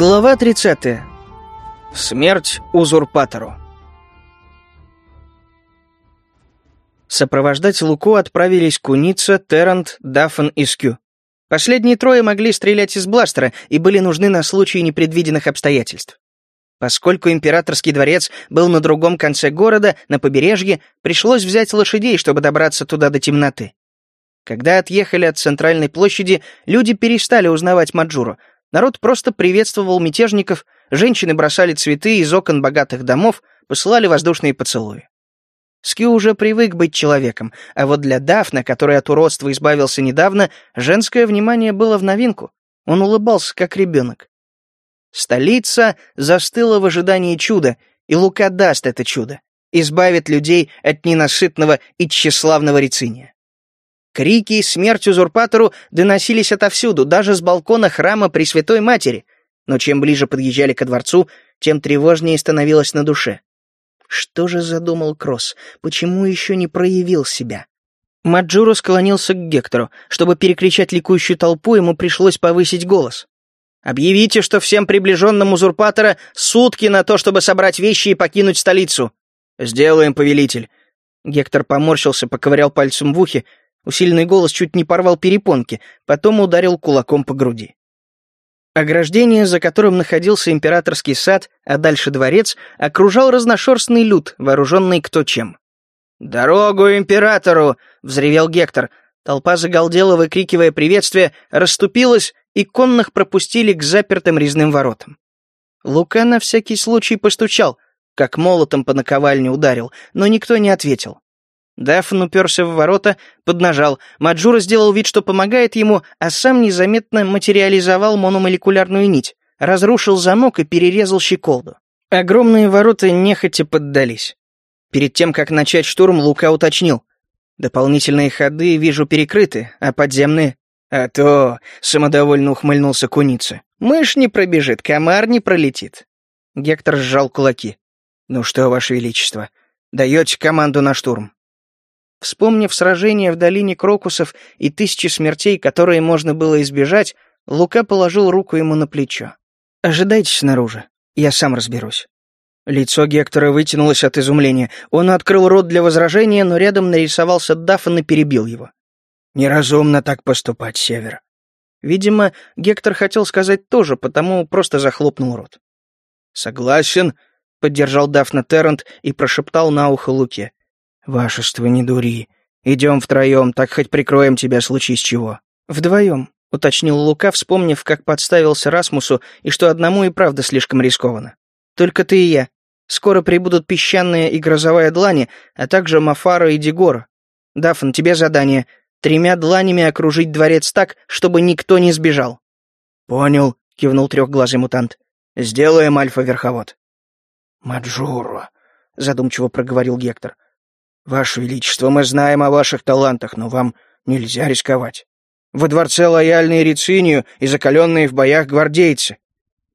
Глава 30. Смерть узурпатору. Сопровождать Луку отправились Куница, Террант, Даффен и Скю. Последние трое могли стрелять из бластера и были нужны на случай непредвиденных обстоятельств. Поскольку императорский дворец был на другом конце города, на побережье, пришлось взять лошадей, чтобы добраться туда до темноты. Когда отъехали от центральной площади, люди перестали узнавать Маджуру — Народ просто приветствовал мятежников, женщины бросали цветы из окон богатых домов, посылали воздушные поцелуи. Скью уже привык быть человеком, а вот для Дафна, который от уродства избавился недавно, женское внимание было в новинку. Он улыбался, как ребенок. Столица застыла в ожидании чуда, и Лука даст это чудо, избавит людей от ненасытного и тщеславного рециния. Крики и смерть узурпатору доносились отовсюду, даже с балкона храма Пресвятой Матери. Но чем ближе подъезжали ко дворцу, тем тревожнее становилось на душе. Что же задумал Кросс? Почему еще не проявил себя? Маджуро склонился к Гектору. Чтобы перекричать ликующую толпу, ему пришлось повысить голос. «Объявите, что всем приближенным узурпатора сутки на то, чтобы собрать вещи и покинуть столицу». «Сделаем, повелитель». Гектор поморщился, поковырял пальцем в ухе, Усиленный голос чуть не порвал перепонки, потом ударил кулаком по груди. Ограждение, за которым находился императорский сад, а дальше дворец, окружал разношерстный люд, вооруженный кто чем. «Дорогу императору!» — взревел Гектор. Толпа загалдела, выкрикивая приветствие, расступилась, и конных пропустили к запертым резным воротам. Лука на всякий случай постучал, как молотом по наковальне ударил, но никто не ответил. Дафн уперся в ворота, поднажал. Маджура сделал вид, что помогает ему, а сам незаметно материализовал мономолекулярную нить, разрушил замок и перерезал щеколду. Огромные ворота нехотя поддались. Перед тем, как начать штурм, Лука уточнил. Дополнительные ходы, вижу, перекрыты, а подземные... «А то...» — самодовольно ухмыльнулся куница. «Мышь не пробежит, комар не пролетит». Гектор сжал кулаки. «Ну что, Ваше Величество, даете команду на штурм?» Вспомнив сражение в долине Крокусов и тысячи смертей, которые можно было избежать, Лука положил руку ему на плечо. «Ожидайте снаружи, я сам разберусь». Лицо Гектора вытянулось от изумления. Он открыл рот для возражения, но рядом нарисовался Даффан и перебил его. «Неразумно так поступать, Север». Видимо, Гектор хотел сказать тоже, потому просто захлопнул рот. «Согласен», — поддержал Дафна Террент и прошептал на ухо Луке. «Вашество, не дури. Идем втроем, так хоть прикроем тебя, случись чего». «Вдвоем», — уточнил Лука, вспомнив, как подставился Расмусу и что одному и правда слишком рискованно. «Только ты и я. Скоро прибудут песчаные и грозовая длани, а также Мафара и Дегора. Дафн, тебе задание. Тремя дланями окружить дворец так, чтобы никто не сбежал». «Понял», — кивнул трехглазый мутант. «Сделаем, Альфа-Верховод». «Маджуро», — задумчиво проговорил Гектор. «Ваше Величество, мы знаем о ваших талантах, но вам нельзя рисковать. Во дворце лояльные Рицинию и закаленные в боях гвардейцы.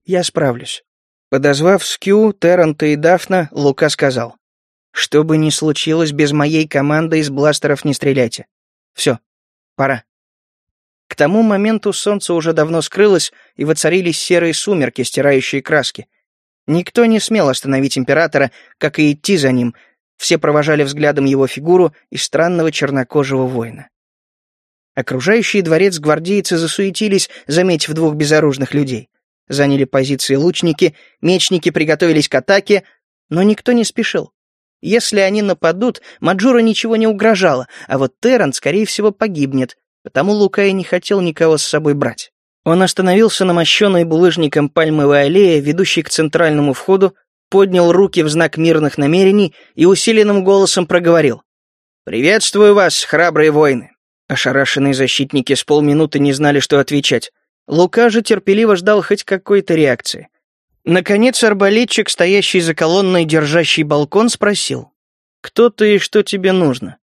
Я справлюсь». Подозвав Скю, Террента и Дафна, Лука сказал. «Что бы ни случилось, без моей команды из бластеров не стреляйте. Все, пора». К тому моменту солнце уже давно скрылось, и воцарились серые сумерки, стирающие краски. Никто не смел остановить императора, как и идти за ним, все провожали взглядом его фигуру и странного чернокожего воина. Окружающие дворец гвардейцы засуетились, заметив двух безоружных людей. Заняли позиции лучники, мечники приготовились к атаке, но никто не спешил. Если они нападут, Маджура ничего не угрожало, а вот Терран, скорее всего, погибнет, потому Лукай не хотел никого с собой брать. Он остановился на мощенной булыжником пальмовой аллее, ведущей к центральному входу, поднял руки в знак мирных намерений и усиленным голосом проговорил. «Приветствую вас, храбрые воины!» Ошарашенные защитники с полминуты не знали, что отвечать. Лука же терпеливо ждал хоть какой-то реакции. Наконец арбалетчик, стоящий за колонной, держащий балкон, спросил. «Кто ты и что тебе нужно?»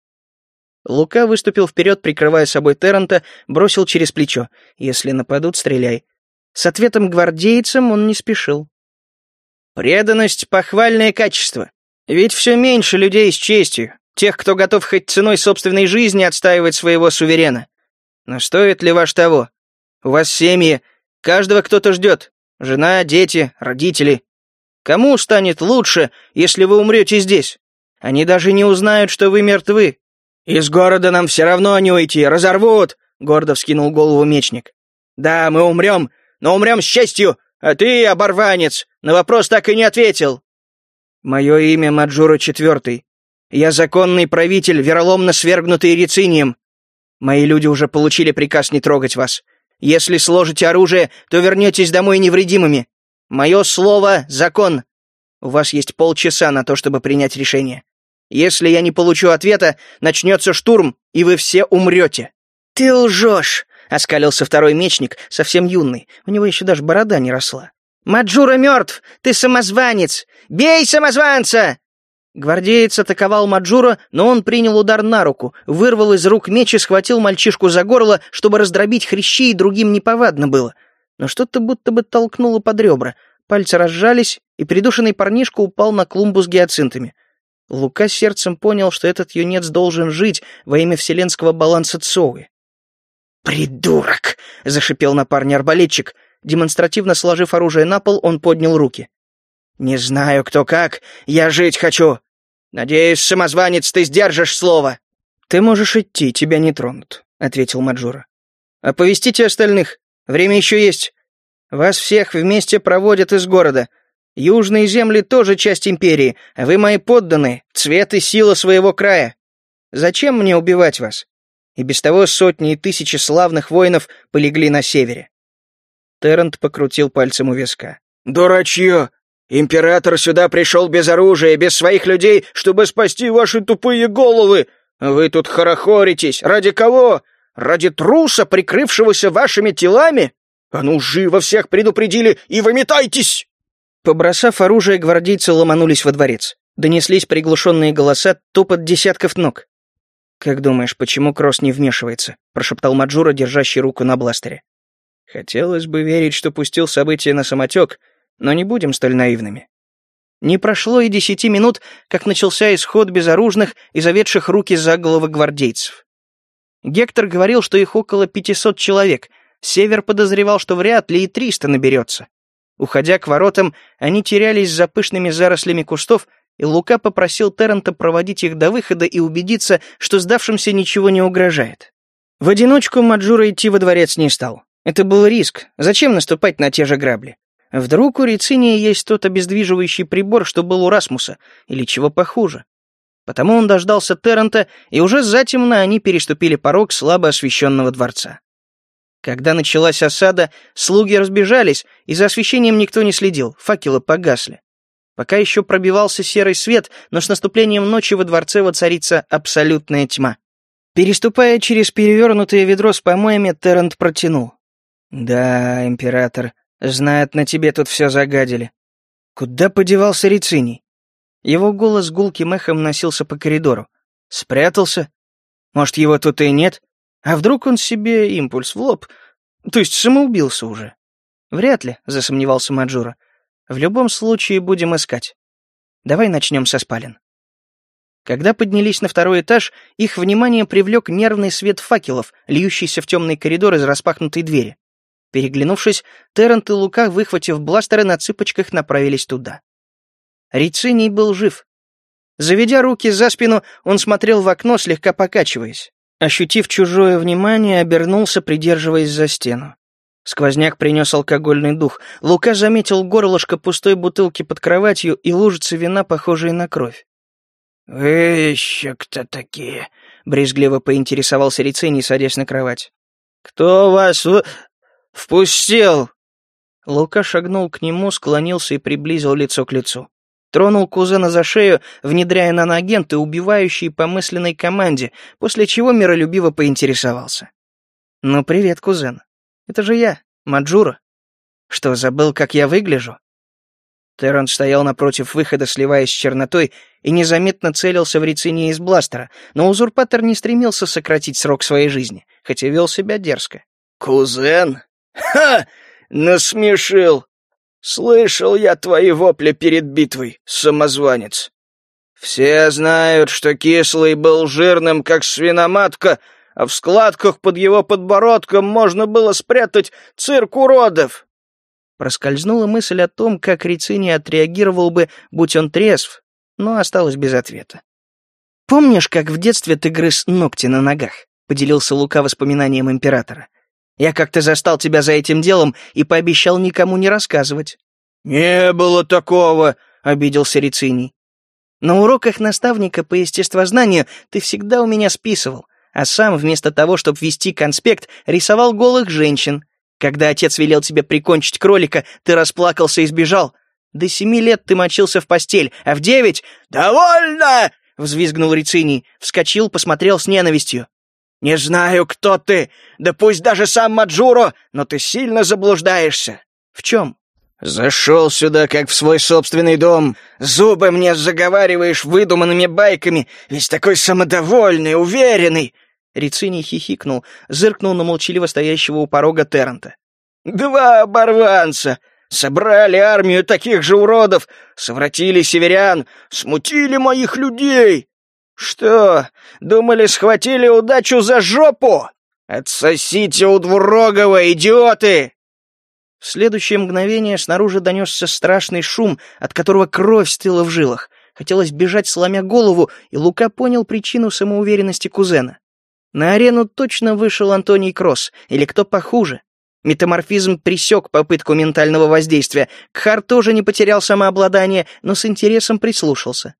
Лука выступил вперед, прикрывая собой Террента, бросил через плечо. «Если нападут, стреляй». С ответом гвардейцам он не спешил. Преданность — похвальное качество. Ведь все меньше людей с честью, тех, кто готов хоть ценой собственной жизни отстаивать своего суверена. Но стоит ли ваш того? У вас семьи, каждого кто-то ждет. Жена, дети, родители. Кому станет лучше, если вы умрете здесь? Они даже не узнают, что вы мертвы. Из города нам все равно не уйти, разорвут!» — гордо вскинул голову мечник. «Да, мы умрем, но умрем с честью, а ты, оборванец, на вопрос так и не ответил». «Мое имя Маджура Четвертый. Я законный правитель, вероломно свергнутый Рицинием. Мои люди уже получили приказ не трогать вас. Если сложите оружие, то вернетесь домой невредимыми. Мое слово — закон. У вас есть полчаса на то, чтобы принять решение. Если я не получу ответа, начнется штурм, и вы все умрете». «Ты лжешь!» — оскалился второй мечник, совсем юный. У него еще даже борода не росла. «Маджура мертв! Ты самозванец! Бей самозванца!» Гвардеец атаковал Маджура, но он принял удар на руку, вырвал из рук меч и схватил мальчишку за горло, чтобы раздробить хрящи, и другим неповадно было. Но что-то будто бы толкнуло под ребра. Пальцы разжались, и придушенный парнишка упал на клумбу с гиацинтами. Лука сердцем понял, что этот юнец должен жить во имя вселенского баланса Цоуи. «Придурок!» — зашипел на парня арбалетчик. Демонстративно сложив оружие на пол, он поднял руки. «Не знаю, кто как, я жить хочу. Надеюсь, самозванец, ты сдержишь слово». «Ты можешь идти, тебя не тронут», — ответил Маджура. «Оповестите остальных, время еще есть. Вас всех вместе проводят из города. Южные земли тоже часть империи, вы мои подданные, цвет и сила своего края. Зачем мне убивать вас? И без того сотни и тысячи славных воинов полегли на севере. Террент покрутил пальцем у виска. «Дурачье! Император сюда пришел без оружия, без своих людей, чтобы спасти ваши тупые головы! Вы тут хорохоритесь! Ради кого? Ради труса, прикрывшегося вашими телами? А ну, живо всех предупредили и выметайтесь!» Побросав оружие, гвардейцы ломанулись во дворец. Донеслись приглушенные голоса, топот десятков ног. «Как думаешь, почему Кросс не вмешивается?» — прошептал Маджура, держащий руку на бластере. «Хотелось бы верить, что пустил события на самотек, но не будем столь наивными». Не прошло и десяти минут, как начался исход безоружных и заведших руки за головы гвардейцев. Гектор говорил, что их около пятисот человек. Север подозревал, что вряд ли и триста наберется. Уходя к воротам, они терялись за пышными зарослями кустов, и Лука попросил Террента проводить их до выхода и убедиться, что сдавшимся ничего не угрожает. В одиночку Маджура идти во дворец не стал. Это был риск. Зачем наступать на те же грабли? Вдруг у Рициния есть тот обездвиживающий прибор, что был у Расмуса, или чего похуже. Потому он дождался Террента, и уже затемно они переступили порог слабо освещенного дворца. Когда началась осада, слуги разбежались, и за освещением никто не следил, факелы погасли. Пока еще пробивался серый свет, но с наступлением ночи во дворце воцарится абсолютная тьма. Переступая через перевернутое ведро с помоями, Террент протянул. «Да, император, знает, на тебе тут все загадили. Куда подевался Рициний?» Его голос гулким эхом носился по коридору. «Спрятался? Может, его тут и нет? А вдруг он себе импульс в лоб? То есть самоубился уже?» «Вряд ли», — засомневался Маджура. В любом случае будем искать. Давай начнем со спален. Когда поднялись на второй этаж, их внимание привлек нервный свет факелов, льющийся в темный коридор из распахнутой двери. Переглянувшись, Террент и Лука, выхватив бластеры, на цыпочках направились туда. Рициний был жив. Заведя руки за спину, он смотрел в окно, слегка покачиваясь. Ощутив чужое внимание, обернулся, придерживаясь за стену. Сквозняк принес алкогольный дух. Лука заметил горлышко пустой бутылки под кроватью и лужицы вина, похожие на кровь. «Вы еще кто такие?» — брезгливо поинтересовался Рицений, садясь на кровать. «Кто вас в... впустил?» Лука шагнул к нему, склонился и приблизил лицо к лицу. Тронул кузена за шею, внедряя наногенты, убивающие по мысленной команде, после чего миролюбиво поинтересовался. «Ну, привет, кузен. Это же я, Маджура. Что, забыл, как я выгляжу?» Террен стоял напротив выхода, сливаясь с чернотой, и незаметно целился в Рицине из бластера, но узурпатор не стремился сократить срок своей жизни, хотя вел себя дерзко. «Кузен? Ха! Насмешил! Слышал я твои вопли перед битвой, самозванец. Все знают, что Кислый был жирным, как свиноматка, а в складках под его подбородком можно было спрятать цирк уродов. Проскользнула мысль о том, как Рицини отреагировал бы, будь он трезв, но осталась без ответа. «Помнишь, как в детстве ты грыз ногти на ногах?» — поделился Лука воспоминанием императора. «Я как-то застал тебя за этим делом и пообещал никому не рассказывать». «Не было такого», — обиделся Рициний. «На уроках наставника по естествознанию ты всегда у меня списывал, а сам вместо того, чтобы вести конспект, рисовал голых женщин. Когда отец велел тебе прикончить кролика, ты расплакался и сбежал. До семи лет ты мочился в постель, а в девять... «Довольно!» — взвизгнул Рициний, вскочил, посмотрел с ненавистью. «Не знаю, кто ты, да пусть даже сам Маджуро, но ты сильно заблуждаешься». «В чем?» «Зашел сюда, как в свой собственный дом. Зубы мне заговариваешь выдуманными байками, весь такой самодовольный, уверенный. Рициний хихикнул, зыркнул на молчаливо стоящего у порога Террента. «Два оборванца! Собрали армию таких же уродов, совратили северян, смутили моих людей! Что, думали, схватили удачу за жопу? Отсосите у двурогого, идиоты!» В следующее мгновение снаружи донесся страшный шум, от которого кровь стыла в жилах. Хотелось бежать, сломя голову, и Лука понял причину самоуверенности кузена. На арену точно вышел Антоний Кросс, или кто похуже. Метаморфизм пресек попытку ментального воздействия. Кхар тоже не потерял самообладание, но с интересом прислушался.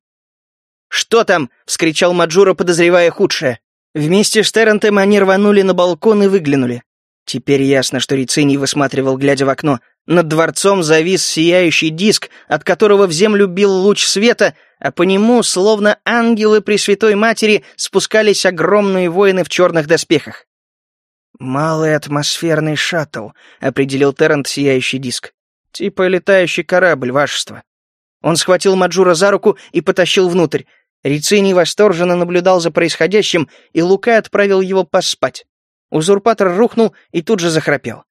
«Что там?» — вскричал Маджура, подозревая худшее. Вместе с Террентом они рванули на балкон и выглянули. Теперь ясно, что Рициний высматривал, глядя в окно. Над дворцом завис сияющий диск, от которого в землю бил луч света, а по нему, словно ангелы Пресвятой Матери, спускались огромные воины в черных доспехах. «Малый атмосферный шаттл», — определил Террент сияющий диск. «Типа летающий корабль, вашество». Он схватил Маджура за руку и потащил внутрь. Рициний восторженно наблюдал за происходящим, и Лука отправил его поспать. Узурпатор рухнул и тут же захрапел.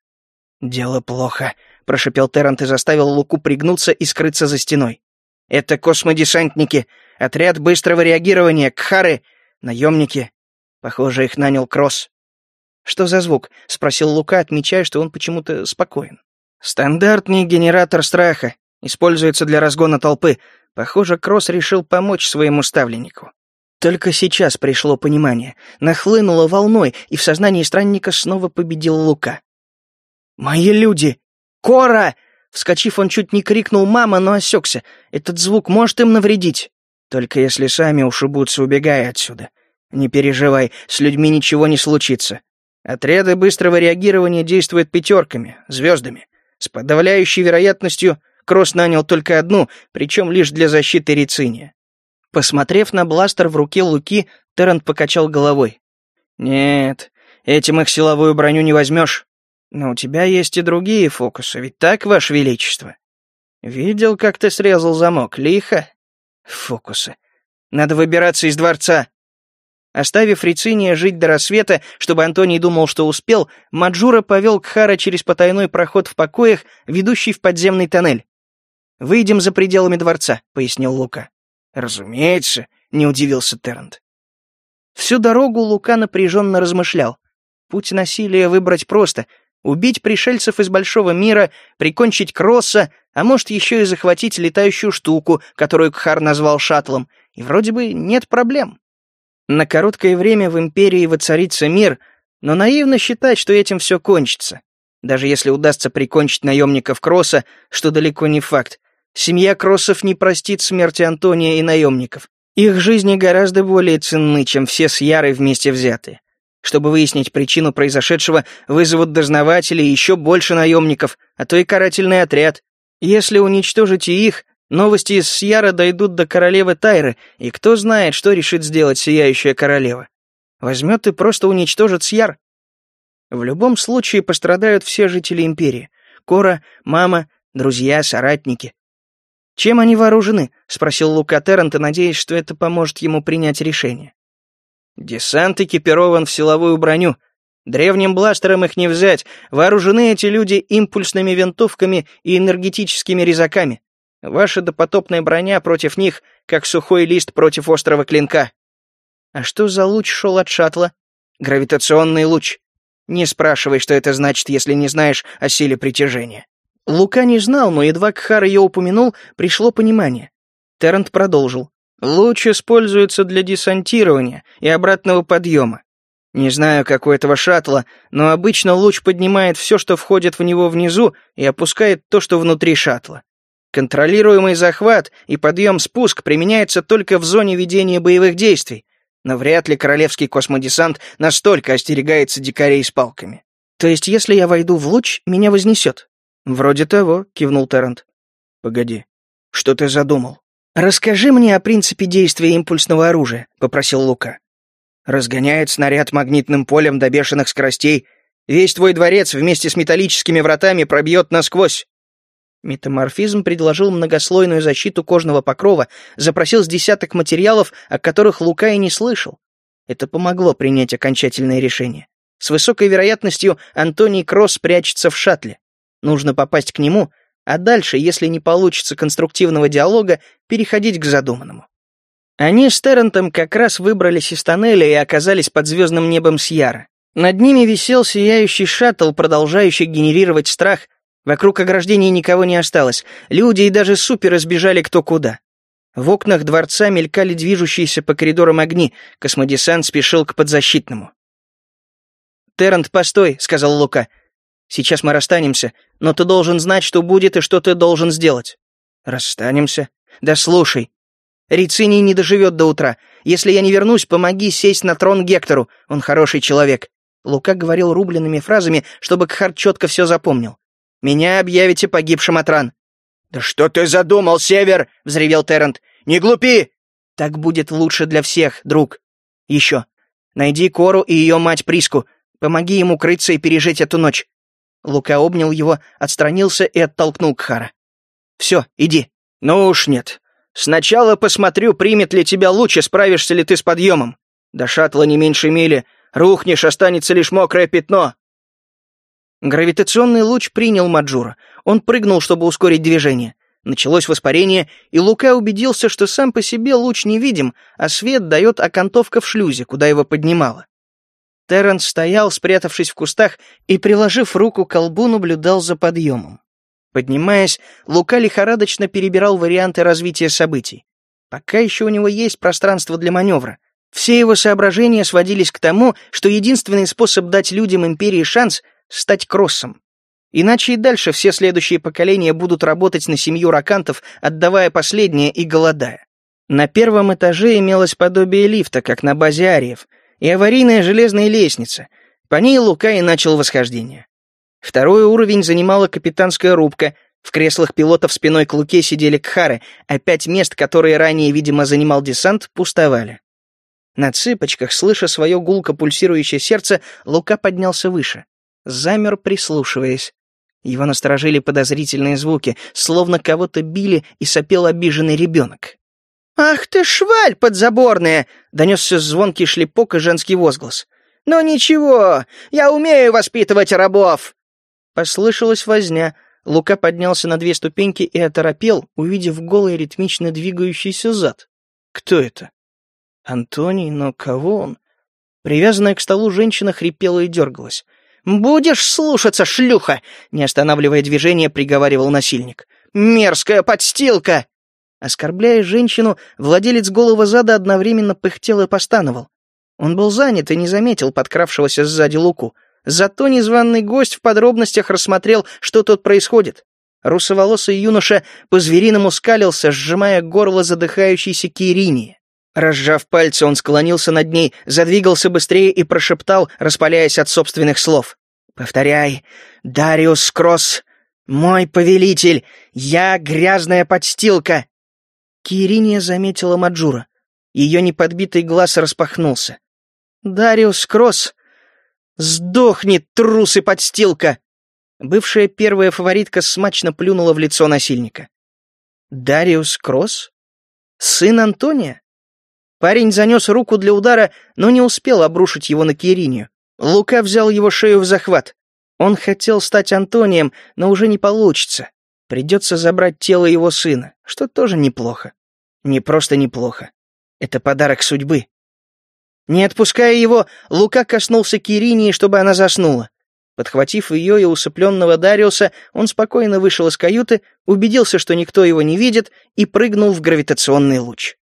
«Дело плохо», — прошепел Террент и заставил Луку пригнуться и скрыться за стеной. Это космодесантники, отряд быстрого реагирования, кхары, наемники. Похоже, их нанял Кросс. «Что за звук?» — спросил Лука, отмечая, что он почему-то спокоен. «Стандартный генератор страха. Используется для разгона толпы. Похоже, Кросс решил помочь своему ставленнику». Только сейчас пришло понимание. Нахлынуло волной, и в сознании странника снова победил Лука. «Мои люди! Кора!» Вскочив, он чуть не крикнул «мама», но осекся. Этот звук может им навредить. Только если сами ушибутся, убегая отсюда. Не переживай, с людьми ничего не случится. Отряды быстрого реагирования действуют пятерками, звездами. С подавляющей вероятностью Кросс нанял только одну, причем лишь для защиты Рициния. Посмотрев на бластер в руке Луки, Террент покачал головой. «Нет, этим их силовую броню не возьмешь. Но у тебя есть и другие фокусы, ведь так, Ваше Величество? Видел, как ты срезал замок, лихо? Фокусы. Надо выбираться из дворца. Оставив Рициния жить до рассвета, чтобы Антоний думал, что успел, Маджура повел Кхара через потайной проход в покоях, ведущий в подземный тоннель. «Выйдем за пределами дворца», — пояснил Лука. «Разумеется», — не удивился Террент. Всю дорогу Лука напряженно размышлял. Путь насилия выбрать просто, Убить пришельцев из большого мира, прикончить Кросса, а может еще и захватить летающую штуку, которую Кхар назвал шаттлом, и вроде бы нет проблем. На короткое время в Империи воцарится мир, но наивно считать, что этим все кончится. Даже если удастся прикончить наемников Кросса, что далеко не факт, семья Кроссов не простит смерти Антония и наемников. Их жизни гораздо более ценны, чем все с Ярой вместе взятые. Чтобы выяснить причину произошедшего, вызовут дознавателей и еще больше наемников, а то и карательный отряд. Если уничтожите их, новости из Сьяра дойдут до королевы Тайры, и кто знает, что решит сделать Сияющая Королева. Возьмет и просто уничтожит Сьяр. В любом случае пострадают все жители Империи. Кора, мама, друзья, соратники. «Чем они вооружены?» — спросил Лука Террента, надеясь, что это поможет ему принять решение. Десант экипирован в силовую броню. Древним бластером их не взять. Вооружены эти люди импульсными винтовками и энергетическими резаками. Ваша допотопная броня против них, как сухой лист против острого клинка. А что за луч шел от шаттла? Гравитационный луч. Не спрашивай, что это значит, если не знаешь о силе притяжения. Лука не знал, но едва Кхар ее упомянул, пришло понимание. Террент продолжил. Луч используется для десантирования и обратного подъема. Не знаю, как у этого шаттла, но обычно луч поднимает все, что входит в него внизу, и опускает то, что внутри шаттла. Контролируемый захват и подъем-спуск применяется только в зоне ведения боевых действий, но вряд ли королевский космодесант настолько остерегается дикарей с палками. То есть, если я войду в луч, меня вознесет? Вроде того, кивнул Террент. Погоди, что ты задумал? «Расскажи мне о принципе действия импульсного оружия», — попросил Лука. «Разгоняет снаряд магнитным полем до бешеных скоростей. Весь твой дворец вместе с металлическими вратами пробьет насквозь». Метаморфизм предложил многослойную защиту кожного покрова, запросил с десяток материалов, о которых Лука и не слышал. Это помогло принять окончательное решение. С высокой вероятностью Антоний Кросс прячется в шаттле. Нужно попасть к нему, а дальше, если не получится конструктивного диалога, переходить к задуманному. Они с Террентом как раз выбрались из тоннеля и оказались под звездным небом Сьяра. Над ними висел сияющий шаттл, продолжающий генерировать страх. Вокруг ограждения никого не осталось. Люди и даже суперы сбежали кто куда. В окнах дворца мелькали движущиеся по коридорам огни. Космодесант спешил к подзащитному. «Террент, постой», — сказал Лука. Сейчас мы расстанемся, но ты должен знать, что будет и что ты должен сделать». «Расстанемся? Да слушай. Рициний не доживет до утра. Если я не вернусь, помоги сесть на трон Гектору. Он хороший человек». Лука говорил рубленными фразами, чтобы Кхар четко все запомнил. «Меня объявите погибшим от ран». «Да что ты задумал, Север?» — взревел Террент. «Не глупи!» «Так будет лучше для всех, друг. Еще. Найди Кору и ее мать Приску. Помоги им укрыться и пережить эту ночь. Лука обнял его, отстранился и оттолкнул Кхара. «Все, иди». «Ну уж нет. Сначала посмотрю, примет ли тебя луч и справишься ли ты с подъемом. До шаттла не меньше мили. Рухнешь, останется лишь мокрое пятно». Гравитационный луч принял Маджура. Он прыгнул, чтобы ускорить движение. Началось воспарение, и Лука убедился, что сам по себе луч невидим, а свет дает окантовка в шлюзе, куда его поднимало. Терренс стоял, спрятавшись в кустах, и, приложив руку к колбу, наблюдал за подъемом. Поднимаясь, Лука лихорадочно перебирал варианты развития событий. Пока еще у него есть пространство для маневра. Все его соображения сводились к тому, что единственный способ дать людям Империи шанс — стать кроссом. Иначе и дальше все следующие поколения будут работать на семью ракантов, отдавая последнее и голодая. На первом этаже имелось подобие лифта, как на базе Ариев, и аварийная железная лестница. По ней Лука и начал восхождение. Второй уровень занимала капитанская рубка. В креслах пилотов спиной к Луке сидели кхары, а пять мест, которые ранее, видимо, занимал десант, пустовали. На цыпочках, слыша свое гулко пульсирующее сердце, Лука поднялся выше. Замер, прислушиваясь. Его насторожили подозрительные звуки, словно кого-то били и сопел обиженный ребенок. «Ах ты, шваль подзаборная!» — донесся звонкий шлепок и женский возглас. «Ну ничего, я умею воспитывать рабов!» Послышалась возня. Лука поднялся на две ступеньки и оторопел, увидев голый ритмично двигающийся зад. «Кто это?» «Антоний, но кого он?» Привязанная к столу женщина хрипела и дергалась. «Будешь слушаться, шлюха!» Не останавливая движение, приговаривал насильник. «Мерзкая подстилка!» Оскорбляя женщину, владелец голого зада одновременно пыхтел и постановал. Он был занят и не заметил подкравшегося сзади луку. Зато незваный гость в подробностях рассмотрел, что тут происходит. Русоволосый юноша по-звериному скалился, сжимая горло задыхающейся Кирини. Разжав пальцы, он склонился над ней, задвигался быстрее и прошептал, распаляясь от собственных слов. «Повторяй, Дариус Кросс, мой повелитель, я грязная подстилка!» Кириния заметила Маджура. Ее неподбитый глаз распахнулся. «Дариус Кросс! Сдохни, трус и подстилка!» Бывшая первая фаворитка смачно плюнула в лицо насильника. «Дариус Кросс? Сын Антония?» Парень занес руку для удара, но не успел обрушить его на Киринию. Лука взял его шею в захват. Он хотел стать Антонием, но уже не получится. Придется забрать тело его сына, что тоже неплохо. Не просто неплохо. Это подарок судьбы. Не отпуская его, Лука коснулся Киринии, чтобы она заснула. Подхватив ее и усыпленного Дариуса, он спокойно вышел из каюты, убедился, что никто его не видит, и прыгнул в гравитационный луч.